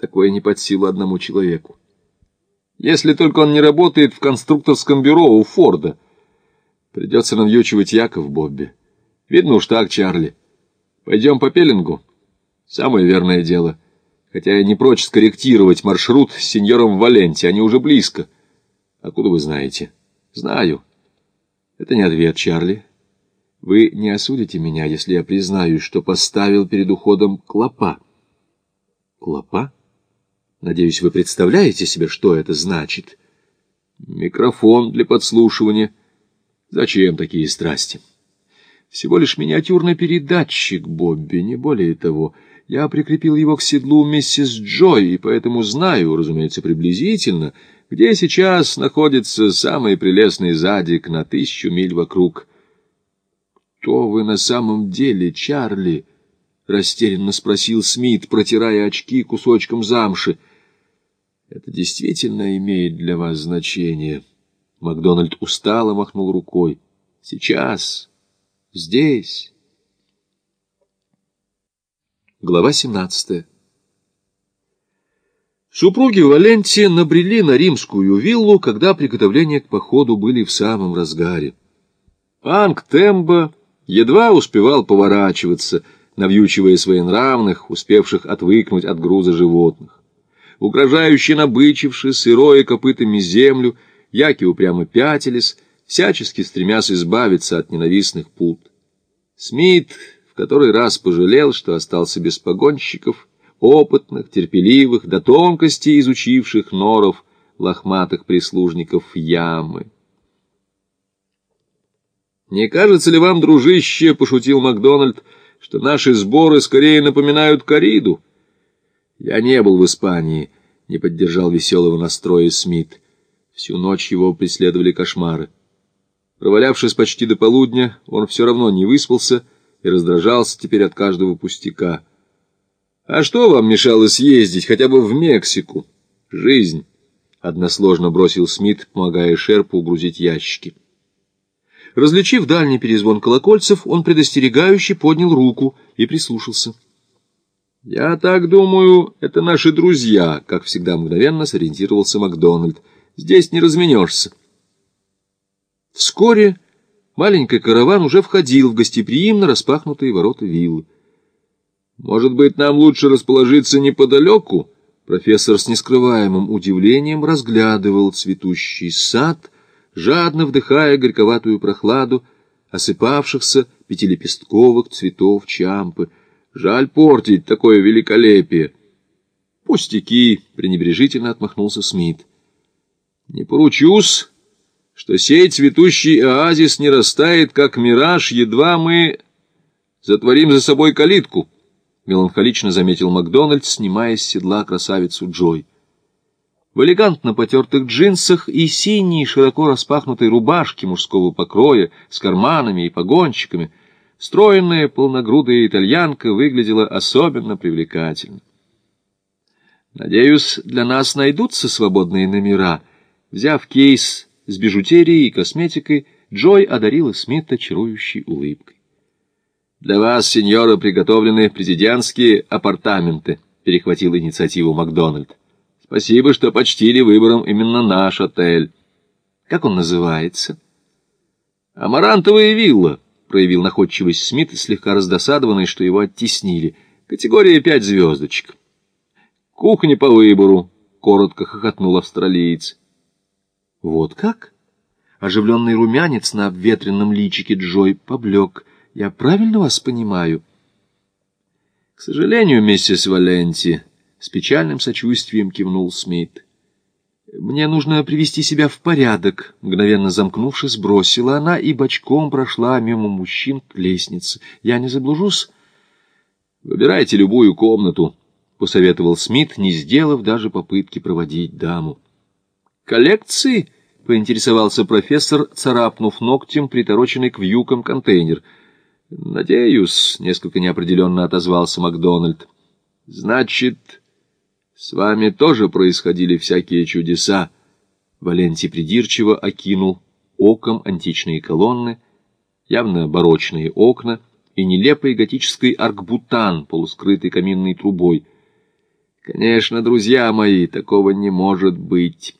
Такое не под силу одному человеку. Если только он не работает в конструкторском бюро у Форда. Придется навьючивать Яков Бобби. Видно уж так, Чарли. Пойдем по пеленгу. Самое верное дело. Хотя я не прочь скорректировать маршрут с сеньором Валенти. Они уже близко. Откуда вы знаете? Знаю. Это не ответ, Чарли. Вы не осудите меня, если я признаюсь, что поставил перед уходом клопа. Клопа? Надеюсь, вы представляете себе, что это значит? Микрофон для подслушивания. Зачем такие страсти? Всего лишь миниатюрный передатчик, Бобби, не более того. Я прикрепил его к седлу миссис Джой, и поэтому знаю, разумеется, приблизительно, где сейчас находится самый прелестный задик на тысячу миль вокруг. «Кто вы на самом деле, Чарли?» — растерянно спросил Смит, протирая очки кусочком замши. «Это действительно имеет для вас значение?» Макдональд устало махнул рукой. «Сейчас, здесь». Глава семнадцатая Супруги Валенти набрели на римскую виллу, когда приготовления к походу были в самом разгаре. Анг Тембо едва успевал поворачиваться, навьючивая своенравных, успевших отвыкнуть от груза животных. Угрожающе набычившись, сырое копытами землю, яки упрямо пятились, всячески стремясь избавиться от ненавистных пут. Смит в который раз пожалел, что остался без погонщиков, опытных, терпеливых, до тонкости изучивших норов лохматых прислужников ямы. «Не кажется ли вам, дружище, — пошутил Макдональд, — что наши сборы скорее напоминают кориду?» «Я не был в Испании», — не поддержал веселого настроя Смит. Всю ночь его преследовали кошмары. Провалявшись почти до полудня, он все равно не выспался и раздражался теперь от каждого пустяка — а что вам мешало съездить хотя бы в Мексику? Жизнь. Односложно бросил Смит, помогая Шерпу угрузить ящики. Различив дальний перезвон колокольцев, он предостерегающе поднял руку и прислушался. «Я так думаю, это наши друзья», — как всегда мгновенно сориентировался Макдональд. «Здесь не разменешься». Вскоре маленький караван уже входил в гостеприимно распахнутые ворота виллы. Может быть, нам лучше расположиться неподалеку? Профессор с нескрываемым удивлением разглядывал цветущий сад, жадно вдыхая горьковатую прохладу осыпавшихся пятилепестковых цветов чампы. Жаль портить такое великолепие. Пустяки, пренебрежительно отмахнулся Смит. Не поручусь, что сей цветущий оазис не растает, как мираж, едва мы затворим за собой калитку. — меланхолично заметил Макдональд, снимая с седла красавицу Джой. В элегантно потертых джинсах и синей, широко распахнутой рубашке мужского покроя с карманами и погонщиками стройная полногрудая итальянка выглядела особенно привлекательно. «Надеюсь, для нас найдутся свободные номера». Взяв кейс с бижутерией и косметикой, Джой одарила Смита чарующей улыбкой. «Для вас, сеньоры, приготовлены президентские апартаменты», — перехватил инициативу Макдональд. «Спасибо, что почтили выбором именно наш отель». «Как он называется?» «Амарантовая вилла», — проявил находчивость Смит, слегка раздосадованный, что его оттеснили. «Категория пять звездочек». «Кухня по выбору», — коротко хохотнул австралиец. «Вот как?» Оживленный румянец на обветренном личике Джой поблек — я правильно вас понимаю? К сожалению, миссис Валенти, с печальным сочувствием кивнул Смит. Мне нужно привести себя в порядок, мгновенно замкнувшись, бросила она и бочком прошла мимо мужчин к лестнице. Я не заблужусь? Выбирайте любую комнату, посоветовал Смит, не сделав даже попытки проводить даму. Коллекции? — поинтересовался профессор, царапнув ногтем притороченный к вьюкам контейнер — «Надеюсь», — несколько неопределенно отозвался Макдональд. «Значит, с вами тоже происходили всякие чудеса?» Валентий придирчиво окинул оком античные колонны, явно барочные окна и нелепый готический аркбутан, полускрытый каминной трубой. Конечно, друзья мои, такого не может быть.